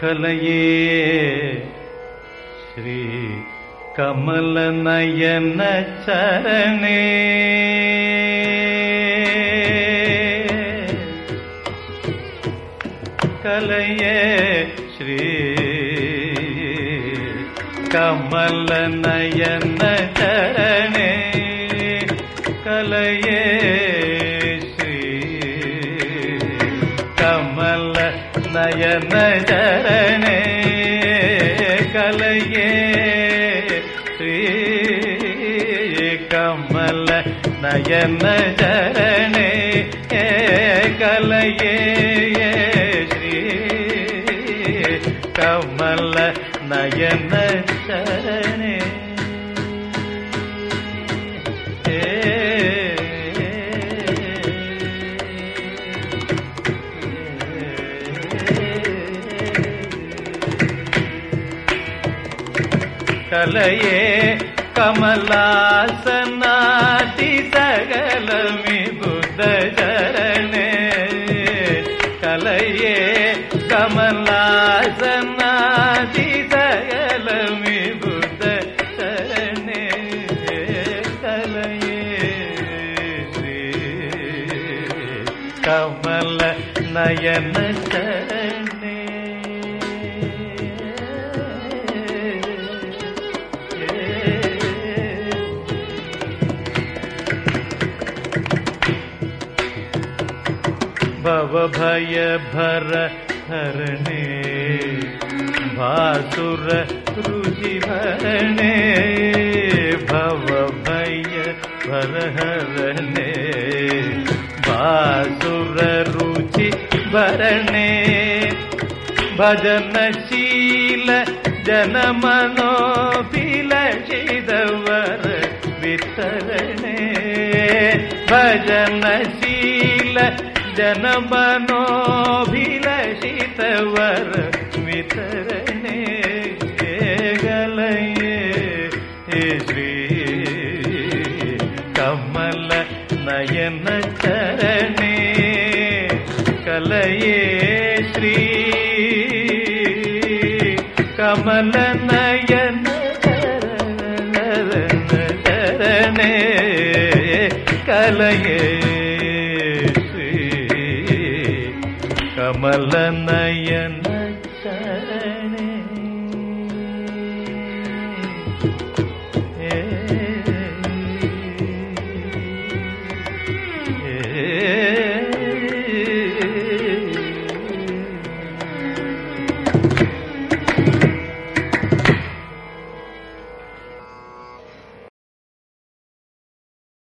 கலையே ஸ்ரீ கமல நயன சரணே. கலையே ஸ்ரீ கமல நயன சரணே. கலையே నయన చరణే కలయే శ్రీ కమల నయన చరణే కలయే శ్రీ కమల నయన చరణే కలయే కమలాసనాతి సగలమి బుద్ధ చరణే. కలయే కమలాసనాతి సగలమి బుద్ధ చరణే. కలయే శ్రీ కమల నయన చరణ भवभय भर हरणे, भासुर भव भैया भर हरणे, भासुर रुचि भरणे। भजनशील जनमनोभिलषिदवर वितरणे। भजनशील जन मनोभिलषितवर वितरणे गलये हे श्री कमल नयन चरणे कलये श्री कमल नयन चरणे कलये கமல நயன